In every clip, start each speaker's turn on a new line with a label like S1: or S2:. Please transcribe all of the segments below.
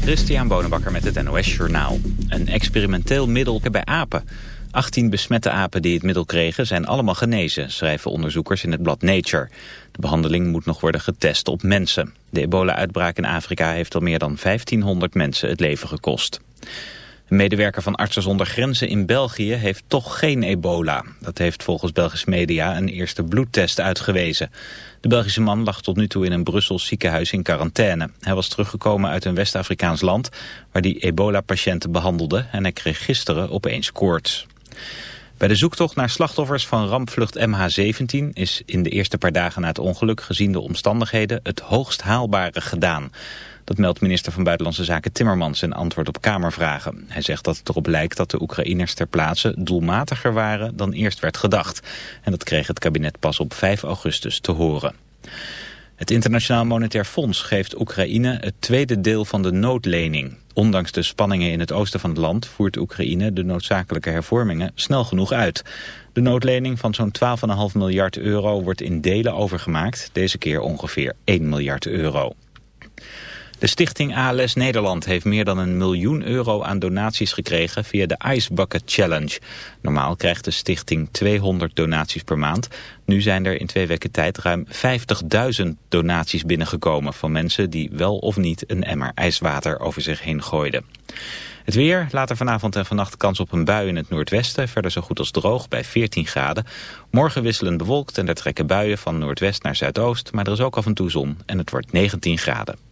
S1: Christian Bonenbakker met het NOS Journaal. Een experimenteel middel bij apen. 18 besmette apen die het middel kregen zijn allemaal genezen, schrijven onderzoekers in het blad Nature. De behandeling moet nog worden getest op mensen. De ebola-uitbraak in Afrika heeft al meer dan 1500 mensen het leven gekost. Een medewerker van Artsen zonder Grenzen in België heeft toch geen ebola. Dat heeft volgens Belgische media een eerste bloedtest uitgewezen. De Belgische man lag tot nu toe in een Brussels ziekenhuis in quarantaine. Hij was teruggekomen uit een West-Afrikaans land waar hij ebola-patiënten behandelde en hij kreeg gisteren opeens koorts. Bij de zoektocht naar slachtoffers van rampvlucht MH17 is in de eerste paar dagen na het ongeluk gezien de omstandigheden het hoogst haalbare gedaan. Dat meldt minister van Buitenlandse Zaken Timmermans in antwoord op Kamervragen. Hij zegt dat het erop lijkt dat de Oekraïners ter plaatse doelmatiger waren dan eerst werd gedacht. En dat kreeg het kabinet pas op 5 augustus te horen. Het Internationaal Monetair Fonds geeft Oekraïne het tweede deel van de noodlening. Ondanks de spanningen in het oosten van het land voert Oekraïne de noodzakelijke hervormingen snel genoeg uit. De noodlening van zo'n 12,5 miljard euro wordt in delen overgemaakt, deze keer ongeveer 1 miljard euro. De stichting ALS Nederland heeft meer dan een miljoen euro aan donaties gekregen via de Ice Bucket Challenge. Normaal krijgt de stichting 200 donaties per maand. Nu zijn er in twee weken tijd ruim 50.000 donaties binnengekomen van mensen die wel of niet een emmer ijswater over zich heen gooiden. Het weer, later vanavond en vannacht kans op een bui in het noordwesten. Verder zo goed als droog bij 14 graden. Morgen wisselend bewolkt en er trekken buien van noordwest naar zuidoost. Maar er is ook af en toe zon en het wordt 19 graden.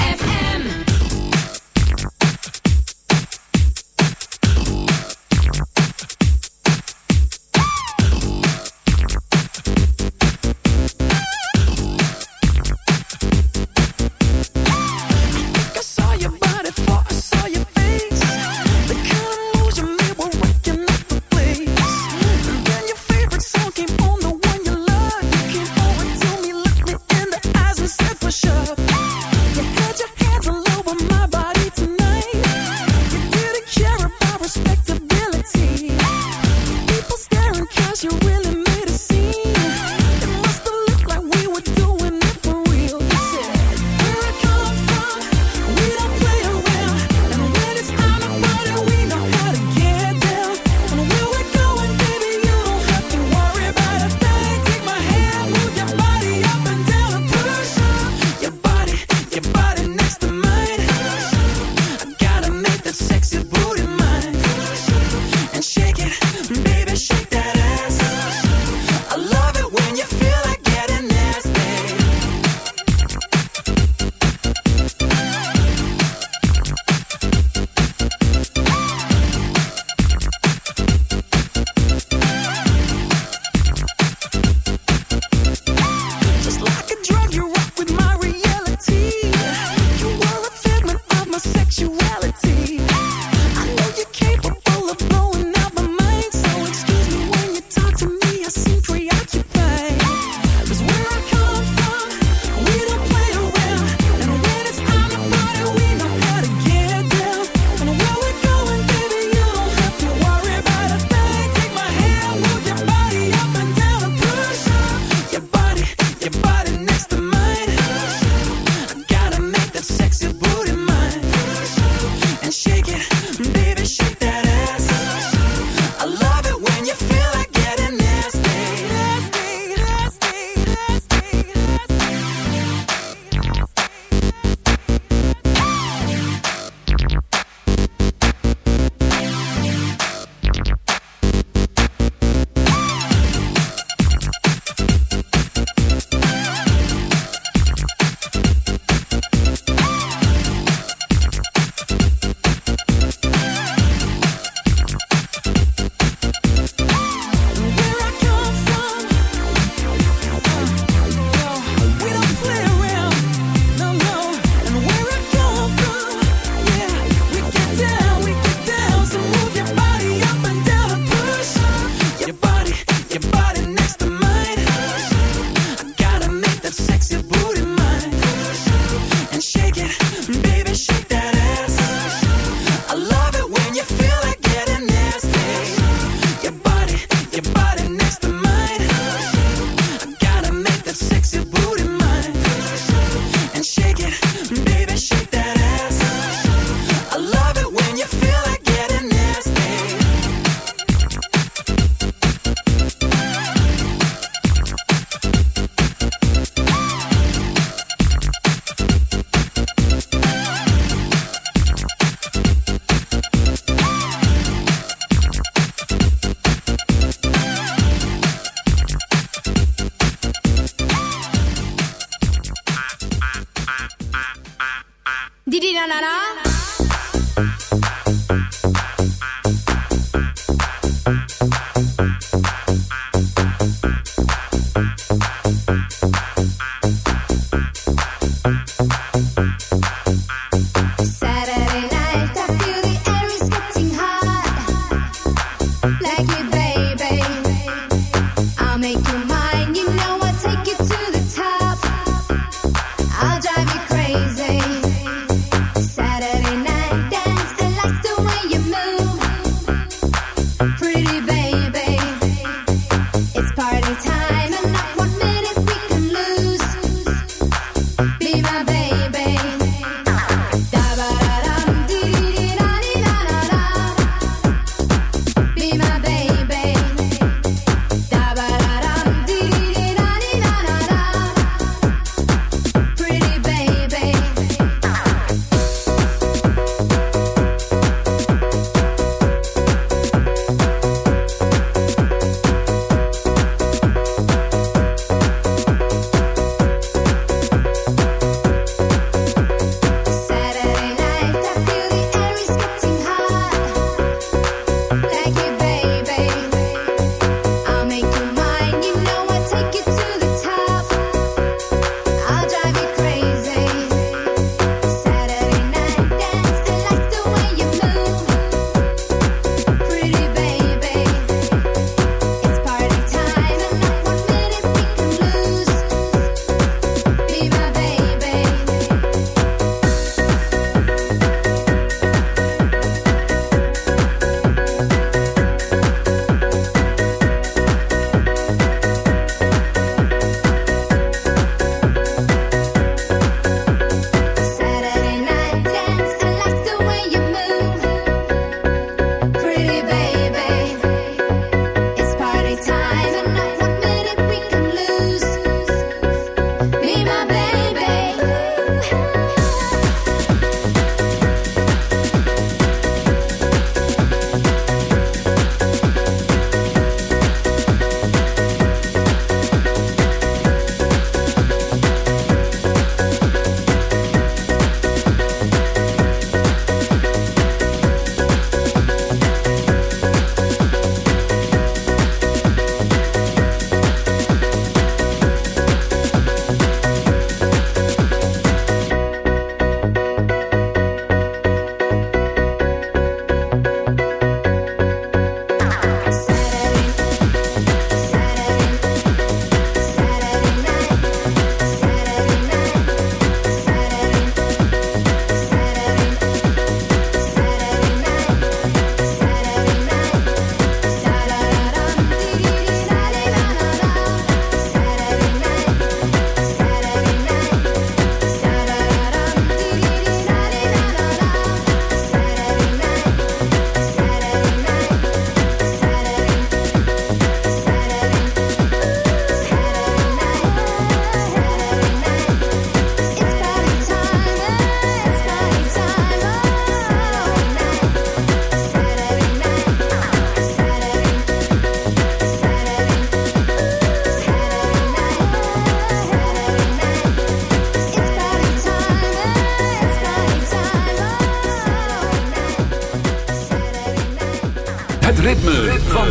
S2: sexy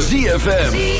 S2: ZFM.